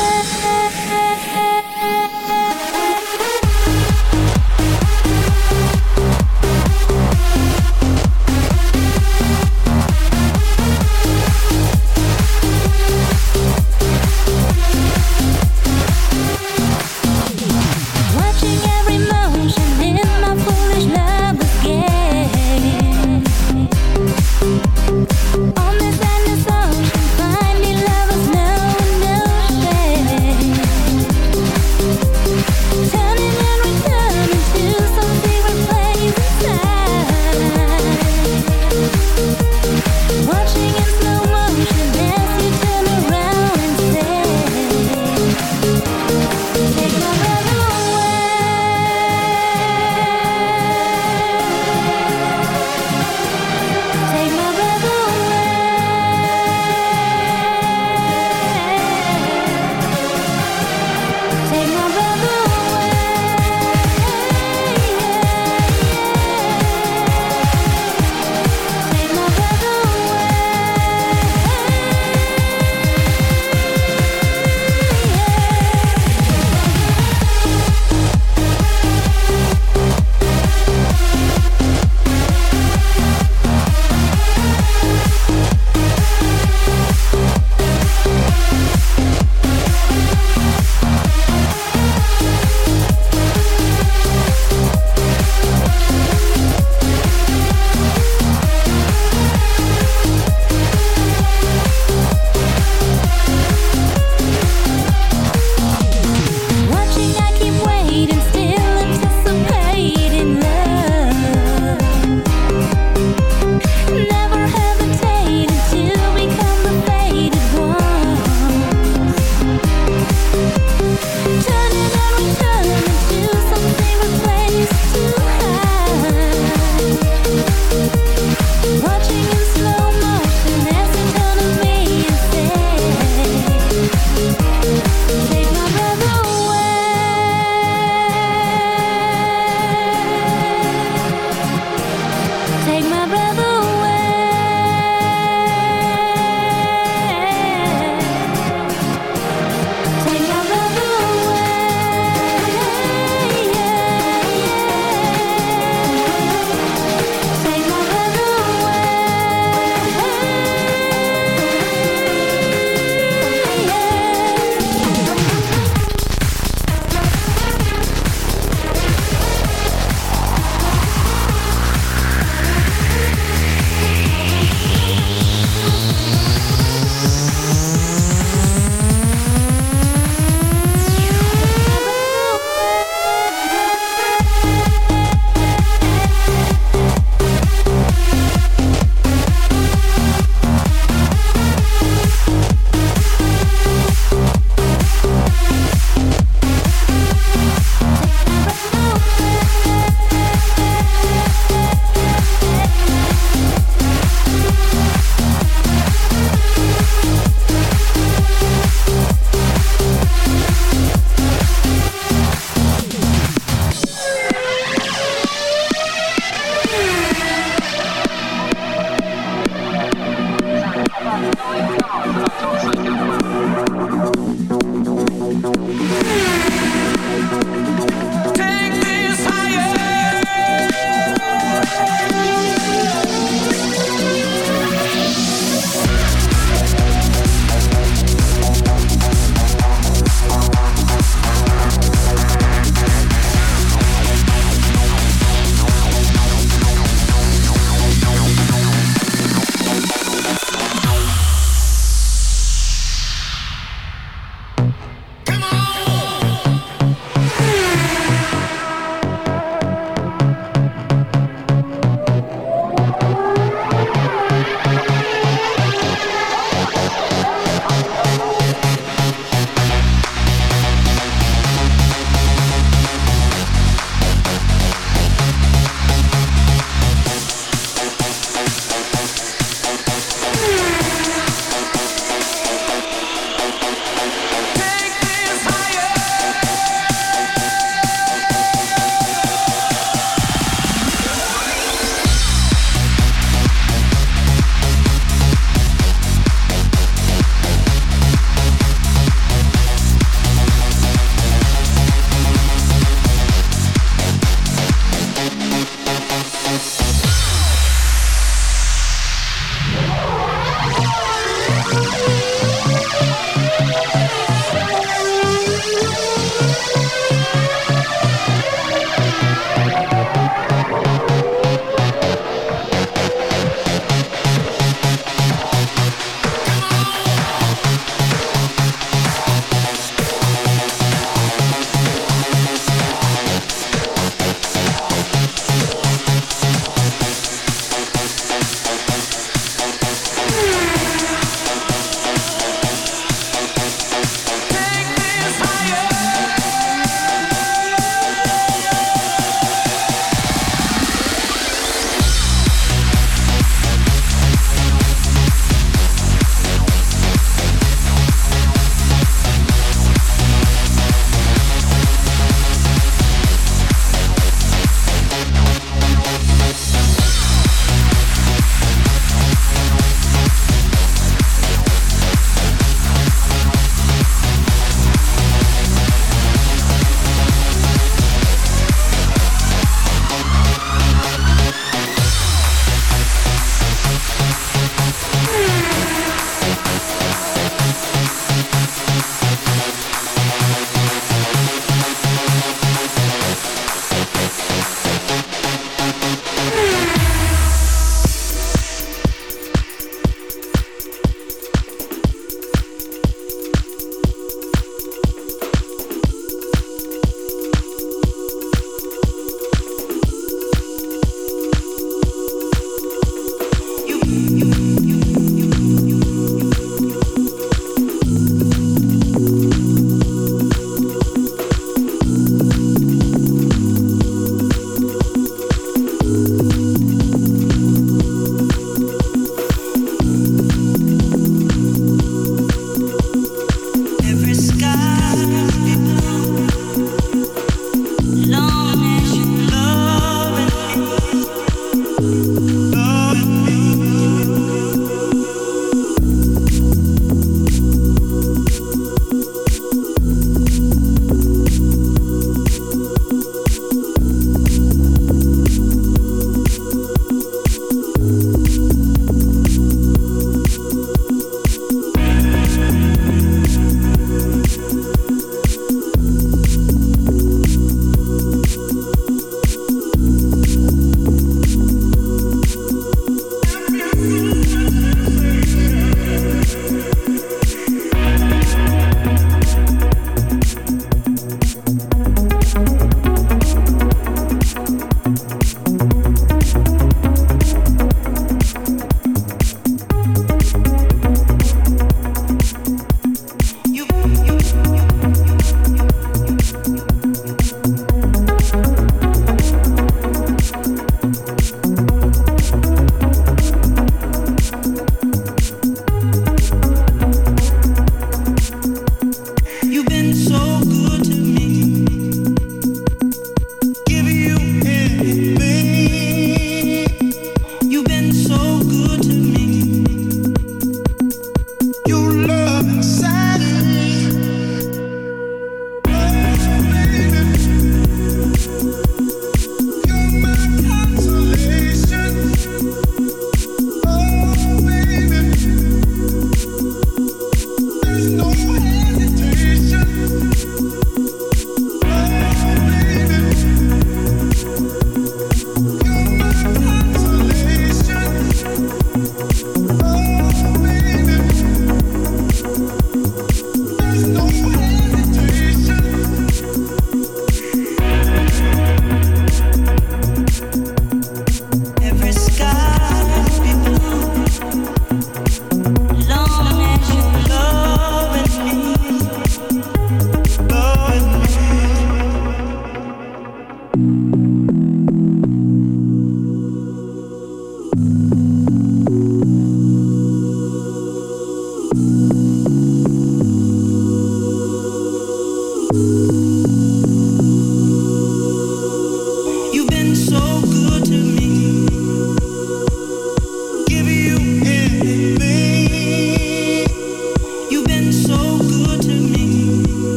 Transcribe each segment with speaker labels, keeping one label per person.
Speaker 1: Thank you.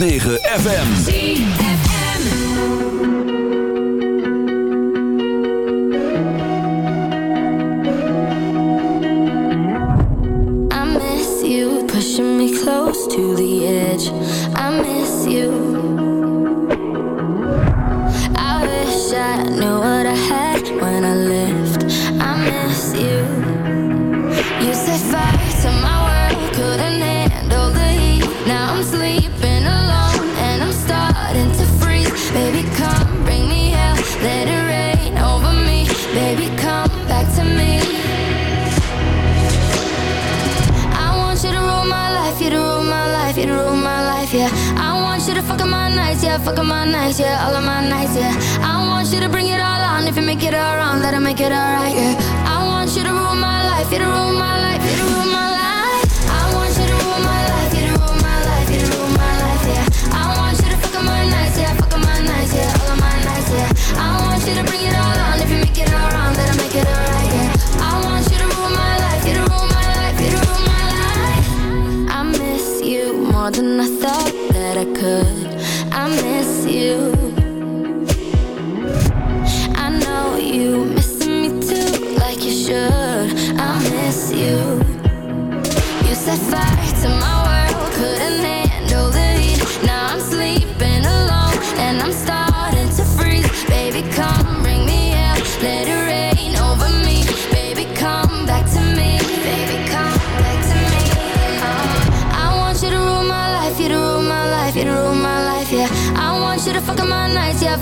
Speaker 1: 9.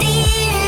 Speaker 2: feeling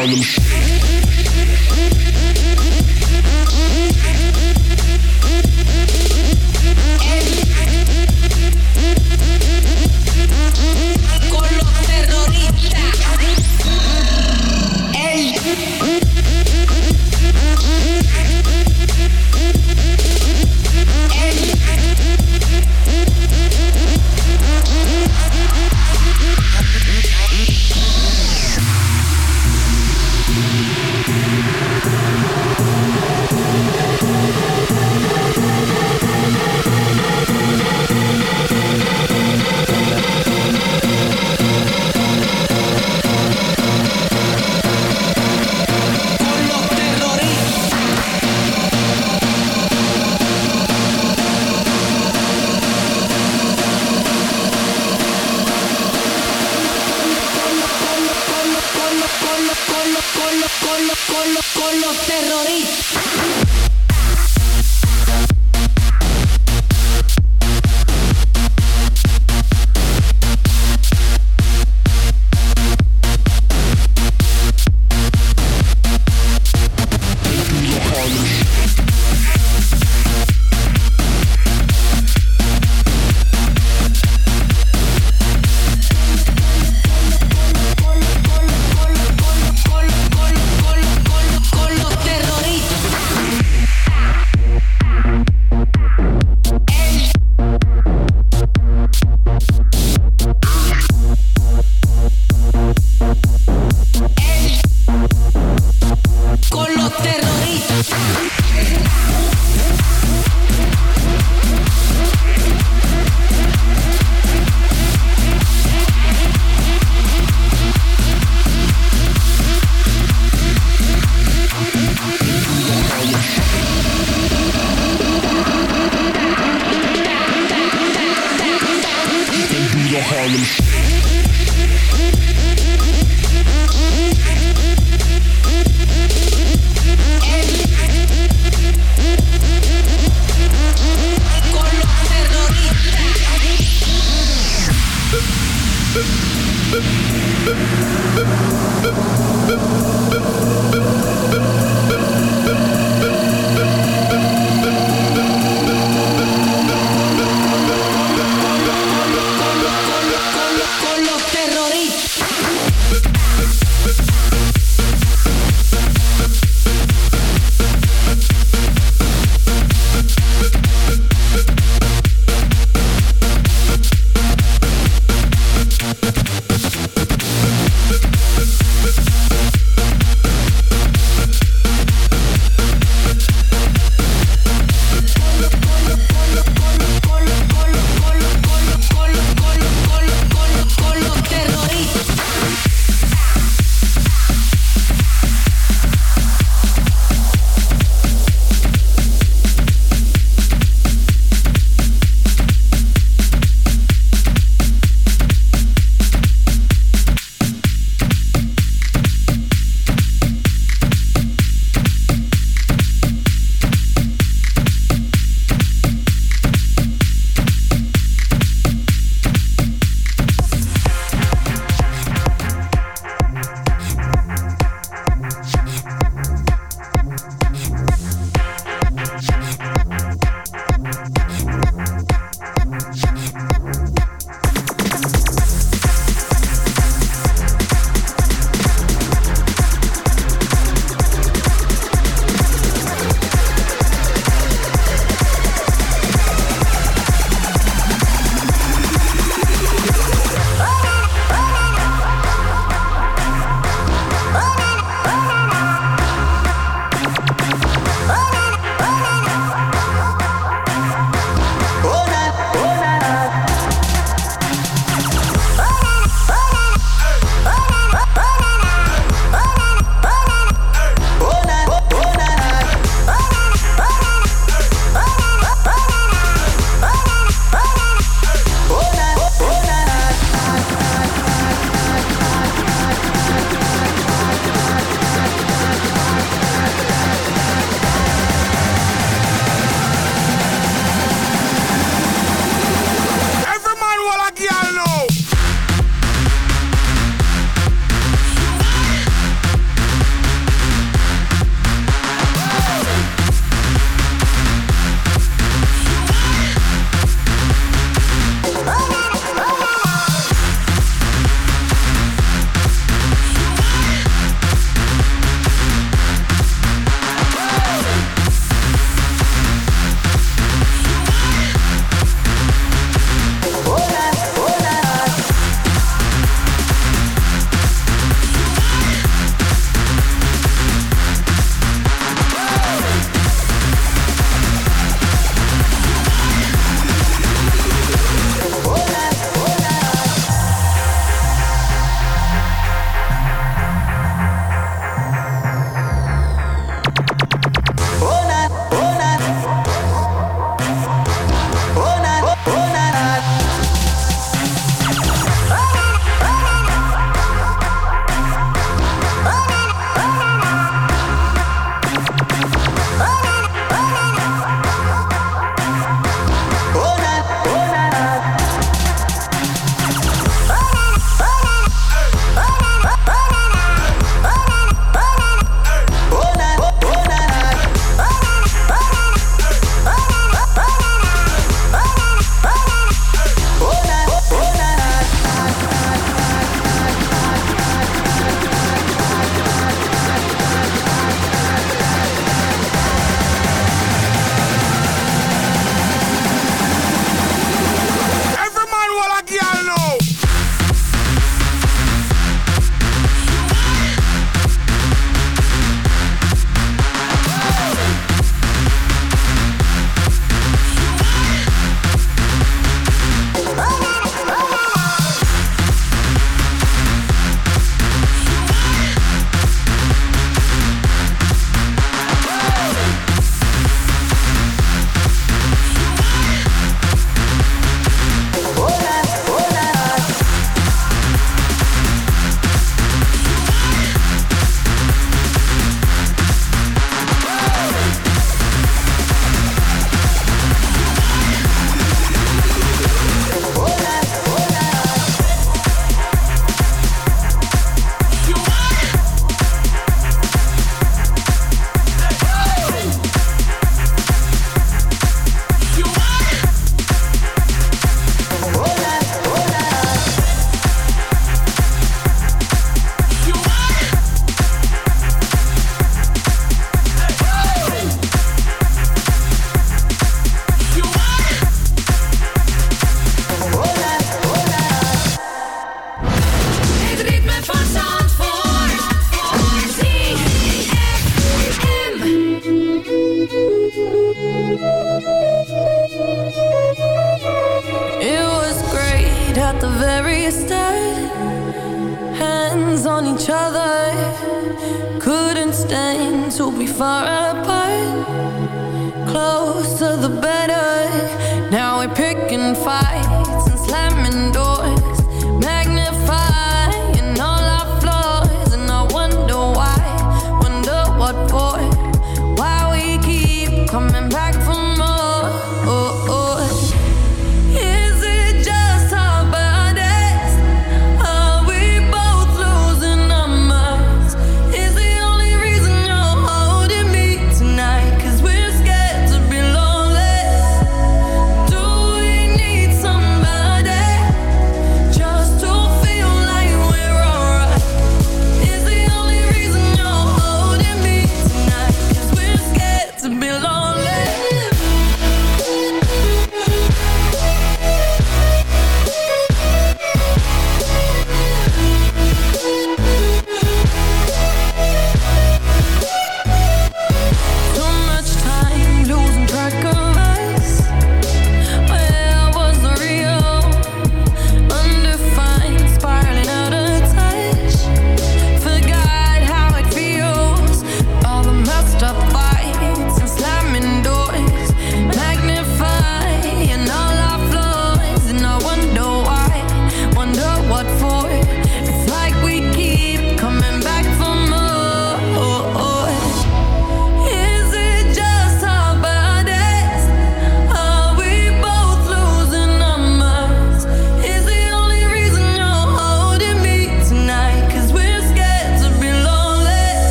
Speaker 3: Harlem Shake.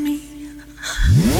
Speaker 3: me.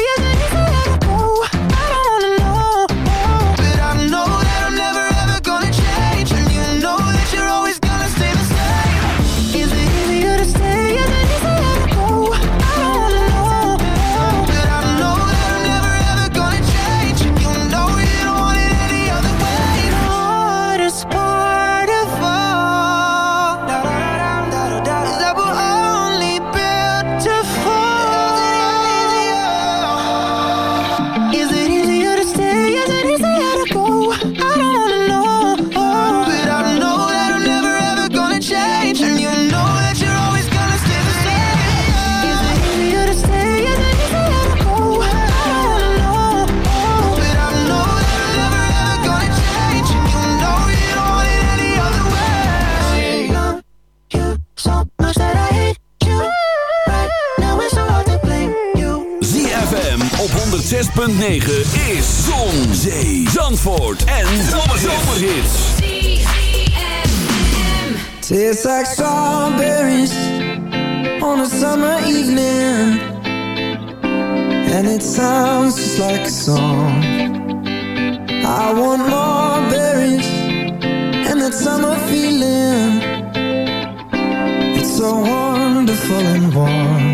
Speaker 4: 106.9 is Zon, Zee, Zandvoort en Zomerhits.
Speaker 5: Tastes like strawberries on a summer evening. And it sounds just like a song. I want more berries and that summer feeling. It's so wonderful and warm.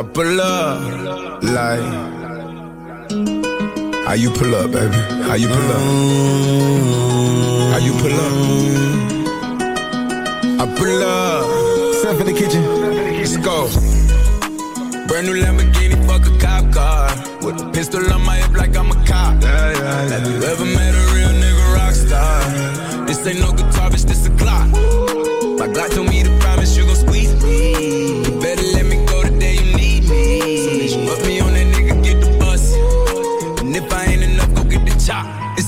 Speaker 6: Pull up like. How you pull up, baby? How you pull up? How you pull up? I pull up. Step in the kitchen. Let's go. Brand new Lamborghini, fuck a cop car. With a pistol on my hip like I'm a cop. Yeah, yeah, Have you ever met a real nigga rock star? This ain't no guitar, bitch, this a Glock. My Glock told me to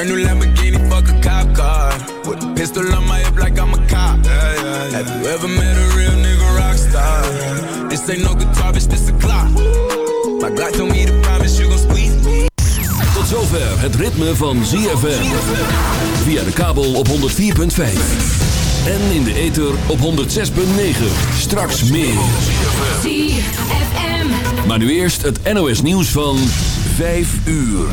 Speaker 6: Brand new Lamborghini, fuck a cop car. With a pistol on my hip like I'm a cop. Have you ever met a real nigga rock star? This ain't no guitar, bitch, this a clock. My Glock told me to promise you gon' squeeze me.
Speaker 4: Tot zover het ritme van ZFM. Via de kabel op 104.5. En in de ether op 106.9. Straks meer.
Speaker 7: ZFM.
Speaker 4: Maar nu eerst het NOS nieuws van 5 uur.